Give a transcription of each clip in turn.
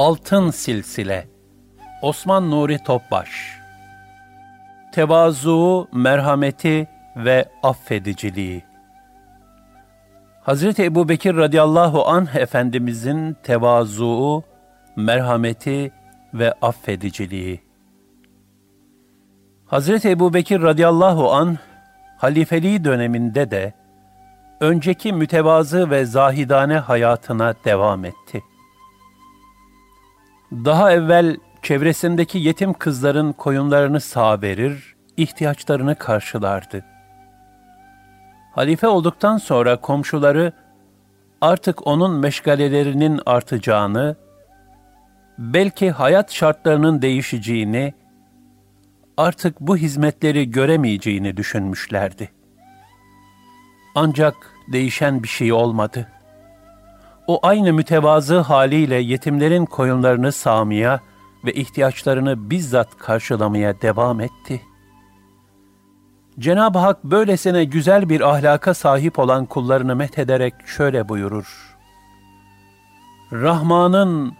Altın Silsile Osman Nuri Topbaş Tevazu, merhameti ve affediciliği Hazreti Ebu Bekir radıyallahu anh Efendimizin tevazu, merhameti ve affediciliği. Hazreti Ebu Bekir radıyallahu anh halifeliği döneminde de önceki mütevazı ve zahidane hayatına devam etti. Daha evvel çevresindeki yetim kızların koyunlarını sağ verir, ihtiyaçlarını karşılardı. Halife olduktan sonra komşuları artık onun meşgalelerinin artacağını, belki hayat şartlarının değişeceğini, artık bu hizmetleri göremeyeceğini düşünmüşlerdi. Ancak değişen bir şey olmadı. O aynı mütevazı haliyle yetimlerin koyunlarını sağmaya ve ihtiyaçlarını bizzat karşılamaya devam etti. Cenab-ı Hak böylesine güzel bir ahlaka sahip olan kullarını methederek şöyle buyurur. Rahman'ın,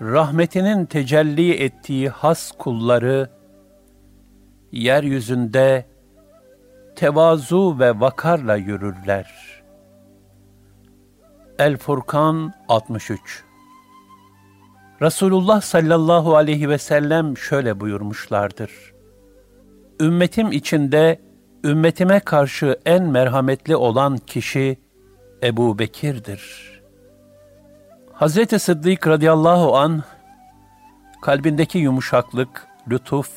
rahmetinin tecelli ettiği has kulları, yeryüzünde tevazu ve vakarla yürürler. El Furkan 63 Resulullah sallallahu aleyhi ve sellem şöyle buyurmuşlardır. Ümmetim içinde ümmetime karşı en merhametli olan kişi Ebu Bekir'dir. Hazreti Sıddık radıyallahu an kalbindeki yumuşaklık, lütuf,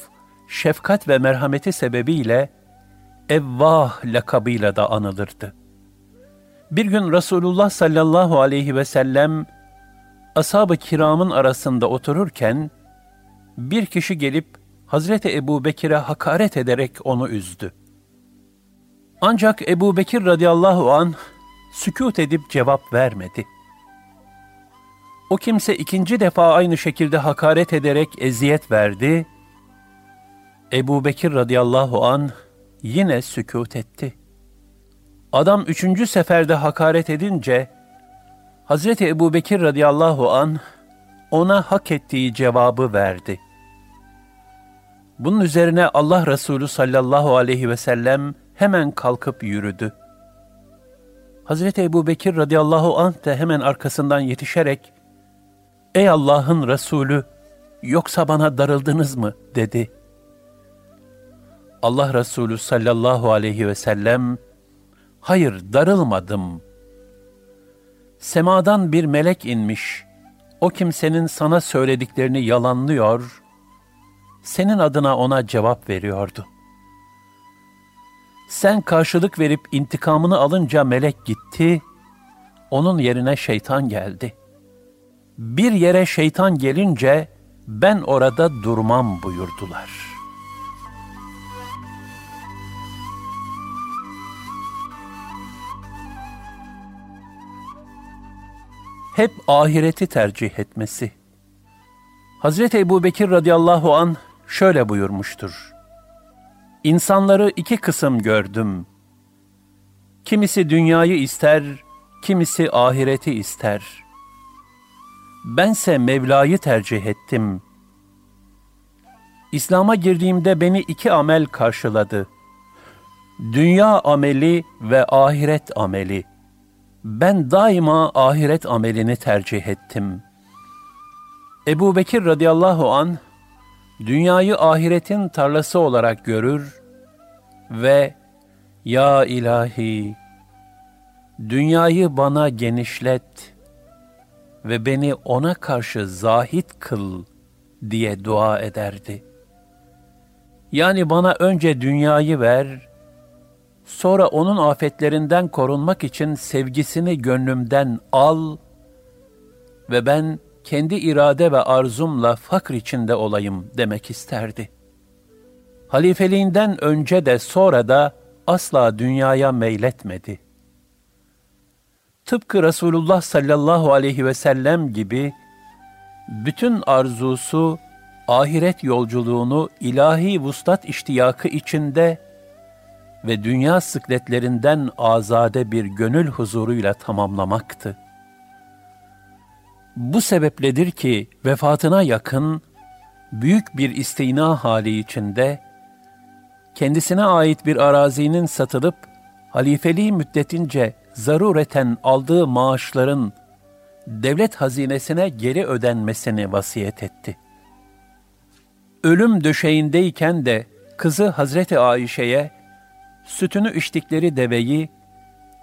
şefkat ve merhameti sebebiyle Evvah lakabıyla da anılırdı. Bir gün Resulullah sallallahu aleyhi ve sellem ashab-ı kiramın arasında otururken bir kişi gelip Hazreti Ebu Bekir'e hakaret ederek onu üzdü. Ancak Ebu Bekir radıyallahu an sükut edip cevap vermedi. O kimse ikinci defa aynı şekilde hakaret ederek eziyet verdi. Ebu Bekir radıyallahu an yine sükut etti. Adam üçüncü seferde hakaret edince, Hazreti Ebu Bekir radıyallahu an ona hak ettiği cevabı verdi. Bunun üzerine Allah Resulü sallallahu aleyhi ve sellem hemen kalkıp yürüdü. Hazreti Ebu Bekir radıyallahu anh de hemen arkasından yetişerek, Ey Allah'ın Resulü, yoksa bana darıldınız mı? dedi. Allah Resulü sallallahu aleyhi ve sellem, hayır darılmadım. Semadan bir melek inmiş, o kimsenin sana söylediklerini yalanlıyor, senin adına ona cevap veriyordu. Sen karşılık verip intikamını alınca melek gitti, onun yerine şeytan geldi. Bir yere şeytan gelince ben orada durmam buyurdular.'' Hep ahireti tercih etmesi. Hazreti Ebu Bekir radıyallahu an şöyle buyurmuştur. İnsanları iki kısım gördüm. Kimisi dünyayı ister, kimisi ahireti ister. Bense Mevla'yı tercih ettim. İslam'a girdiğimde beni iki amel karşıladı. Dünya ameli ve ahiret ameli.'' Ben daima ahiret amelini tercih ettim. Ebu Bekir radıyallahu an dünyayı ahiretin tarlası olarak görür ve Ya ilahi, dünyayı bana genişlet ve beni ona karşı zahit kıl diye dua ederdi. Yani bana önce dünyayı ver, Sonra onun afetlerinden korunmak için sevgisini gönlümden al ve ben kendi irade ve arzumla fakr içinde olayım demek isterdi. Halifeliğinden önce de sonra da asla dünyaya meyletmedi. Tıpkı Resulullah sallallahu aleyhi ve sellem gibi bütün arzusu ahiret yolculuğunu ilahi vuslat iştiyakı içinde ve dünya sıkletlerinden azade bir gönül huzuruyla tamamlamaktı. Bu sebepledir ki vefatına yakın büyük bir istina hali içinde kendisine ait bir arazinin satılıp halifeliği müddetince zarureten aldığı maaşların devlet hazinesine geri ödenmesini vasiyet etti. Ölüm döşeğindeyken de kızı Hazreti Ayşe'ye sütünü içtikleri deveyi,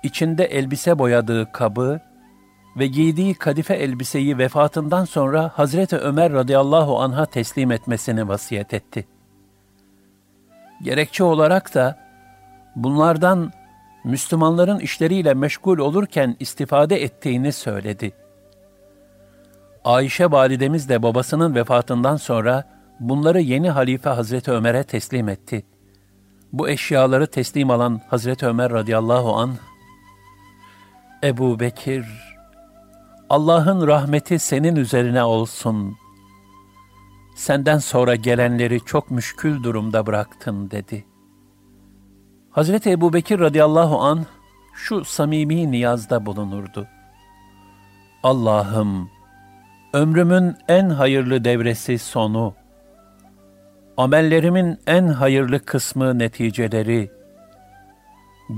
içinde elbise boyadığı kabı ve giydiği kadife elbiseyi vefatından sonra Hazreti Ömer radıyallahu anha teslim etmesini vasiyet etti. Gerekçe olarak da bunlardan Müslümanların işleriyle meşgul olurken istifade ettiğini söyledi. Ayşe validemiz de babasının vefatından sonra bunları yeni halife Hazreti Ömer'e teslim etti. Bu eşyaları teslim alan Hazreti Ömer radıyallahu an Ebu Bekir, Allah'ın rahmeti senin üzerine olsun. Senden sonra gelenleri çok müşkül durumda bıraktın dedi. Hazreti Ebu Bekir radıyallahu an şu samimi niyazda bulunurdu. Allah'ım, ömrümün en hayırlı devresi sonu, amellerimin en hayırlı kısmı neticeleri,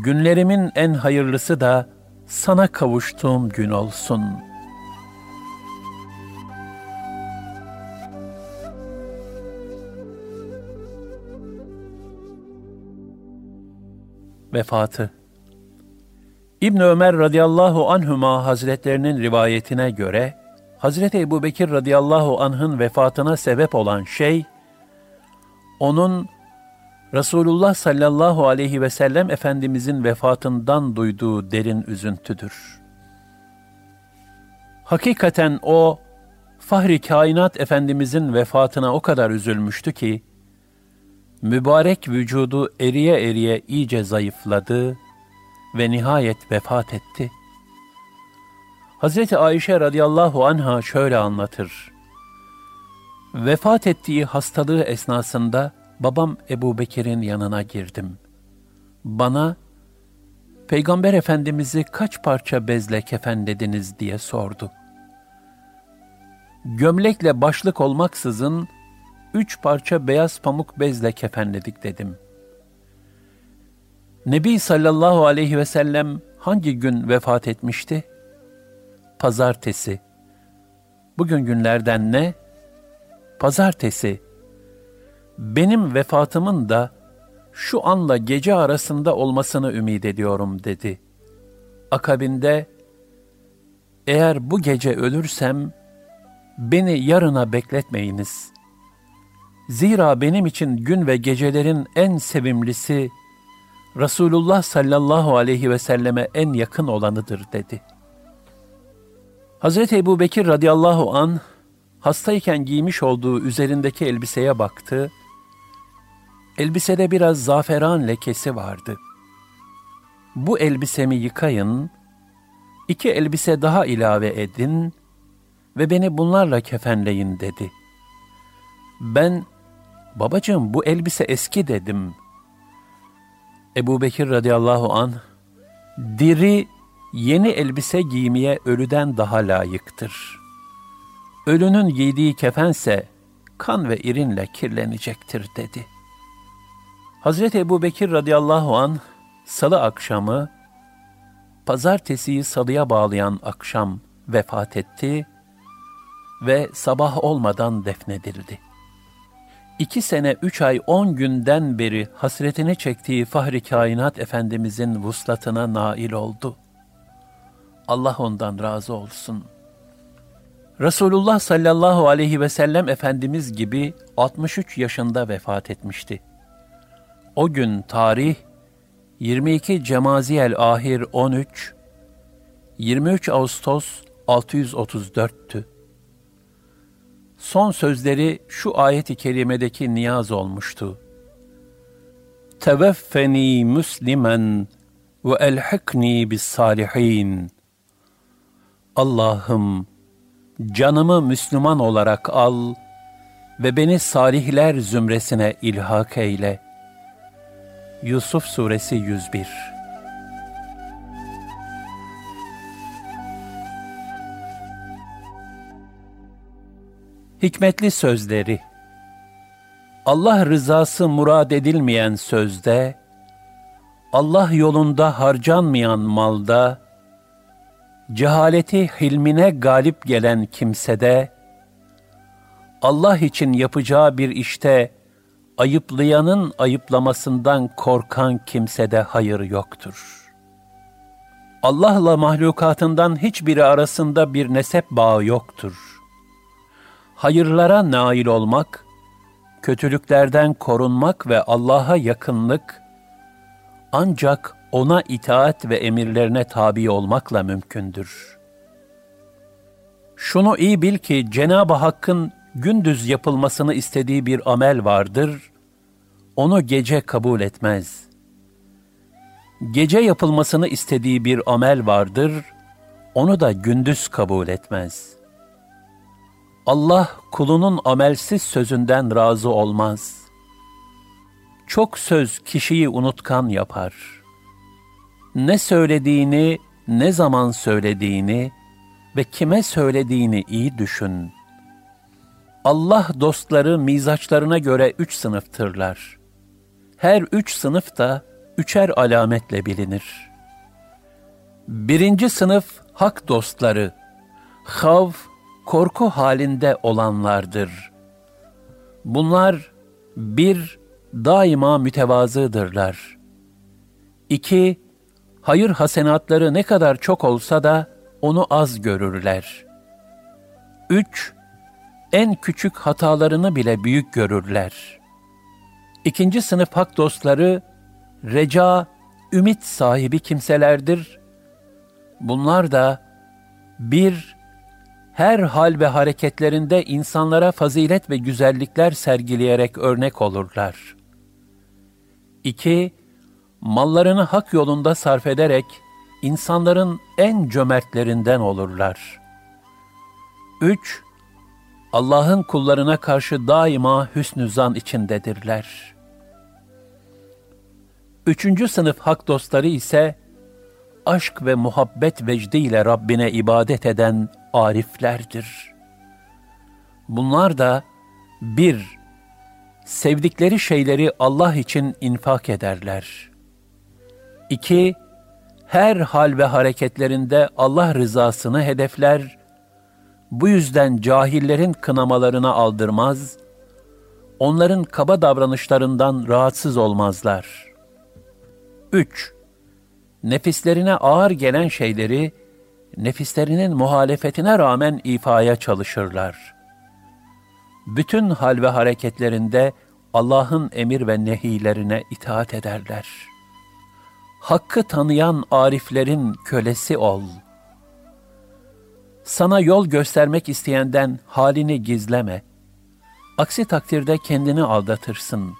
günlerimin en hayırlısı da sana kavuştuğum gün olsun. Vefatı İbn Ömer radıyallahu anhuma hazretlerinin rivayetine göre Hazreti Ebu Bekir radıyallahu anh'ın vefatına sebep olan şey onun Resulullah sallallahu aleyhi ve sellem Efendimizin vefatından duyduğu derin üzüntüdür. Hakikaten o, Fahri Kainat Efendimizin vefatına o kadar üzülmüştü ki, mübarek vücudu eriye eriye iyice zayıfladı ve nihayet vefat etti. Hazreti Ayşe radıyallahu anha şöyle anlatır. Vefat ettiği hastalığı esnasında babam Ebu Bekir'in yanına girdim. Bana, Peygamber Efendimiz'i kaç parça bezle kefenlediniz diye sordu. Gömlekle başlık olmaksızın, üç parça beyaz pamuk bezle kefenledik dedim. Nebi sallallahu aleyhi ve sellem hangi gün vefat etmişti? Pazartesi. Bugün günlerden ne? Pazartesi. Benim vefatımın da şu anla gece arasında olmasını ümit ediyorum dedi. Akabinde, eğer bu gece ölürsem, beni yarına bekletmeyiniz. Zira benim için gün ve gecelerin en sevimlisi, Resulullah sallallahu aleyhi ve selleme en yakın olanıdır dedi. Hz. Ebu Bekir radıyallahu an hastayken giymiş olduğu üzerindeki elbiseye baktı. Elbisede biraz zaferan lekesi vardı. Bu elbisemi yıkayın, iki elbise daha ilave edin ve beni bunlarla kefenleyin dedi. Ben, babacığım bu elbise eski dedim. Ebu Bekir radıyallahu an diri yeni elbise giymeye ölüden daha layıktır. Ölünün giydiği kefense kan ve irinle kirlenecektir dedi. Hazreti Ebu Bekir radıyallahu an salı akşamı, pazartesiyi salıya bağlayan akşam vefat etti ve sabah olmadan defnedildi.'' iki sene üç ay on günden beri hasretini çektiği Fahri Kainat Efendimizin vuslatına nail oldu. Allah ondan razı olsun. Resulullah sallallahu aleyhi ve sellem Efendimiz gibi 63 yaşında vefat etmişti. O gün tarih 22 Cemaziyel Ahir 13, 23 Ağustos 634'tü son sözleri şu ayet-i kerimedeki niyaz olmuştu. Teveffeni müslimen ve elhikni bis salihin. Allah'ım canımı Müslüman olarak al ve beni salihler zümresine ilhak eyle. Yusuf Suresi 101 Hikmetli sözleri Allah rızası murad edilmeyen sözde, Allah yolunda harcanmayan malda, cehaleti hilmine galip gelen kimsede, Allah için yapacağı bir işte ayıplayanın ayıplamasından korkan kimsede hayır yoktur. Allah'la mahlukatından hiçbiri arasında bir nesep bağı yoktur. Hayırlara nail olmak, kötülüklerden korunmak ve Allah'a yakınlık ancak ona itaat ve emirlerine tabi olmakla mümkündür. Şunu iyi bil ki Cenab-ı Hakk'ın gündüz yapılmasını istediği bir amel vardır, onu gece kabul etmez. Gece yapılmasını istediği bir amel vardır, onu da gündüz kabul etmez. Allah kulunun amelsiz sözünden razı olmaz. Çok söz kişiyi unutkan yapar. Ne söylediğini, ne zaman söylediğini ve kime söylediğini iyi düşün.'' Allah dostları mizaçlarına göre üç sınıftırlar. Her üç sınıf da üçer alametle bilinir. Birinci sınıf hak dostları, hav, korku halinde olanlardır. Bunlar bir, daima mütevazıdırlar. İki, hayır hasenatları ne kadar çok olsa da onu az görürler. Üç, en küçük hatalarını bile büyük görürler. İkinci sınıf hak dostları, reca, ümit sahibi kimselerdir. Bunlar da bir, her hal ve hareketlerinde insanlara fazilet ve güzellikler sergileyerek örnek olurlar. İki, mallarını hak yolunda sarf ederek insanların en cömertlerinden olurlar. Üç, Allah'ın kullarına karşı daima hüsnü zan içindedirler. Üçüncü sınıf hak dostları ise, aşk ve muhabbet vecdiyle Rabbine ibadet eden ariflerdir. Bunlar da bir, sevdikleri şeyleri Allah için infak ederler. İki, her hal ve hareketlerinde Allah rızasını hedefler bu yüzden cahillerin kınamalarına aldırmaz, onların kaba davranışlarından rahatsız olmazlar. 3. Nefislerine ağır gelen şeyleri, nefislerinin muhalefetine rağmen ifaya çalışırlar. Bütün hal ve hareketlerinde Allah'ın emir ve nehilerine itaat ederler. Hakkı tanıyan ariflerin kölesi ol.'' Sana yol göstermek isteyenden halini gizleme. Aksi takdirde kendini aldatırsın.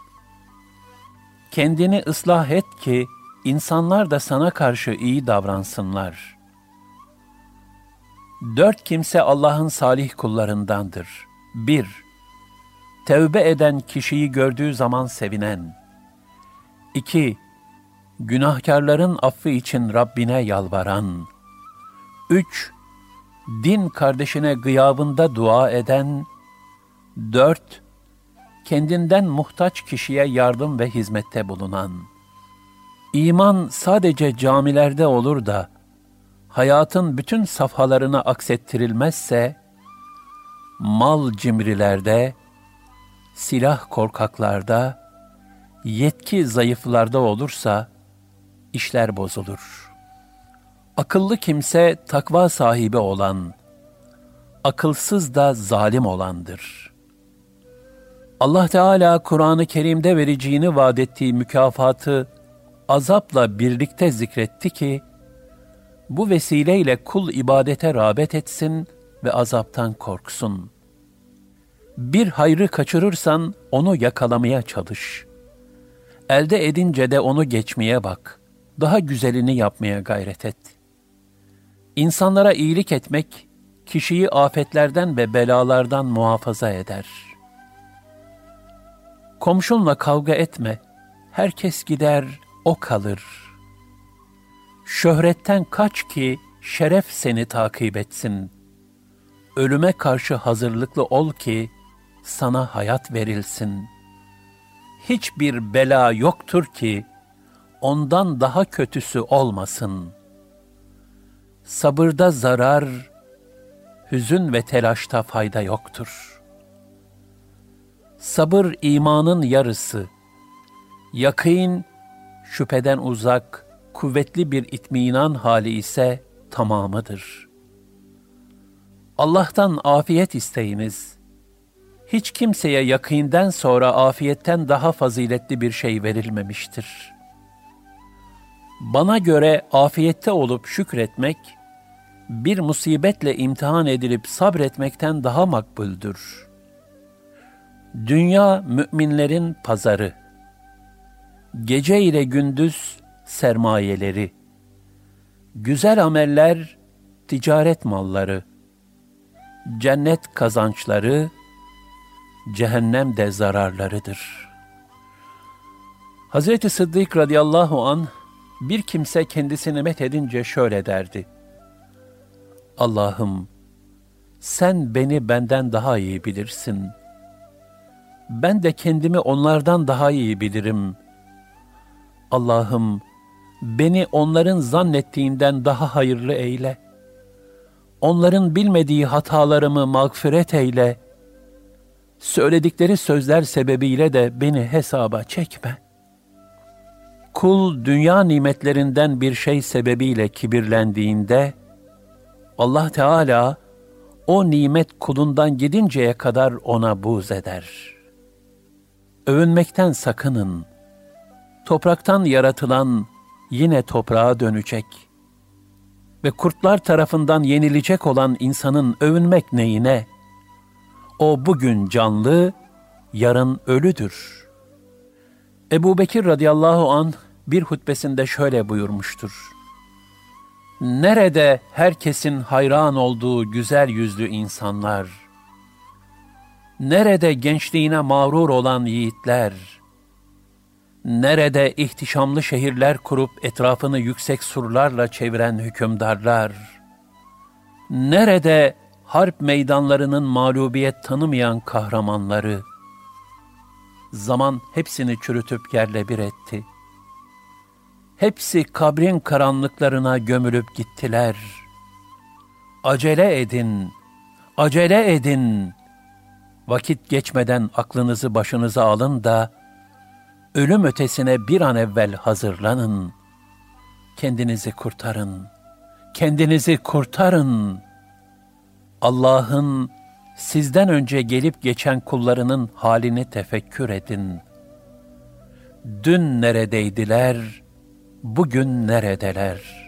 Kendini ıslah et ki insanlar da sana karşı iyi davransınlar. Dört kimse Allah'ın salih kullarındandır. 1. Tevbe eden kişiyi gördüğü zaman sevinen. 2. Günahkarların affı için Rabbine yalvaran. 3 din kardeşine gıyabında dua eden, dört, kendinden muhtaç kişiye yardım ve hizmette bulunan. İman sadece camilerde olur da, hayatın bütün safhalarına aksettirilmezse, mal cimrilerde, silah korkaklarda, yetki zayıflarda olursa, işler bozulur.'' Akıllı kimse takva sahibi olan, akılsız da zalim olandır. Allah Teala Kur'an-ı Kerim'de vereceğini vaat ettiği mükafatı azapla birlikte zikretti ki, bu vesileyle kul ibadete rağbet etsin ve azaptan korksun. Bir hayrı kaçırırsan onu yakalamaya çalış. Elde edince de onu geçmeye bak. Daha güzelini yapmaya gayret et.'' İnsanlara iyilik etmek, kişiyi afetlerden ve belalardan muhafaza eder. Komşunla kavga etme, herkes gider, o kalır. Şöhretten kaç ki şeref seni takip etsin. ölüme karşı hazırlıklı ol ki sana hayat verilsin. Hiçbir bela yoktur ki ondan daha kötüsü olmasın. Sabırda zarar, hüzün ve telaşta fayda yoktur. Sabır imanın yarısı, yakîn şüpheden uzak, kuvvetli bir itminan hali ise tamamıdır. Allah'tan afiyet isteyiniz. Hiç kimseye yakînden sonra afiyetten daha faziletli bir şey verilmemiştir. Bana göre afiyette olup şükretmek, bir musibetle imtihan edilip sabretmekten daha makbuldür. Dünya müminlerin pazarı. Gece ile gündüz sermayeleri. Güzel ameller ticaret malları. Cennet kazançları, cehennem de zararlarıdır. Hz. Sıddık radıyallahu an bir kimse kendisini met edince şöyle derdi. Allah'ım sen beni benden daha iyi bilirsin. Ben de kendimi onlardan daha iyi bilirim. Allah'ım beni onların zannettiğinden daha hayırlı eyle. Onların bilmediği hatalarımı mağfiret eyle. Söyledikleri sözler sebebiyle de beni hesaba çekme. Kul dünya nimetlerinden bir şey sebebiyle kibirlendiğinde, Allah Teala o nimet kulundan gidinceye kadar ona buz eder. Övünmekten sakının. Topraktan yaratılan yine toprağa dönecek. Ve kurtlar tarafından yenilecek olan insanın övünmek neyine? O bugün canlı, yarın ölüdür. Ebu Bekir radıyallahu an bir hutbesinde şöyle buyurmuştur. Nerede herkesin hayran olduğu güzel yüzlü insanlar? Nerede gençliğine mağrur olan yiğitler? Nerede ihtişamlı şehirler kurup etrafını yüksek surlarla çeviren hükümdarlar? Nerede harp meydanlarının mağlubiyet tanımayan kahramanları? Zaman hepsini çürütüp yerle bir etti. Hepsi kabrin karanlıklarına gömülüp gittiler. Acele edin, acele edin. Vakit geçmeden aklınızı başınıza alın da, ölüm ötesine bir an evvel hazırlanın. Kendinizi kurtarın, kendinizi kurtarın. Allah'ın sizden önce gelip geçen kullarının halini tefekkür edin. Dün neredeydiler, bugün neredeler?''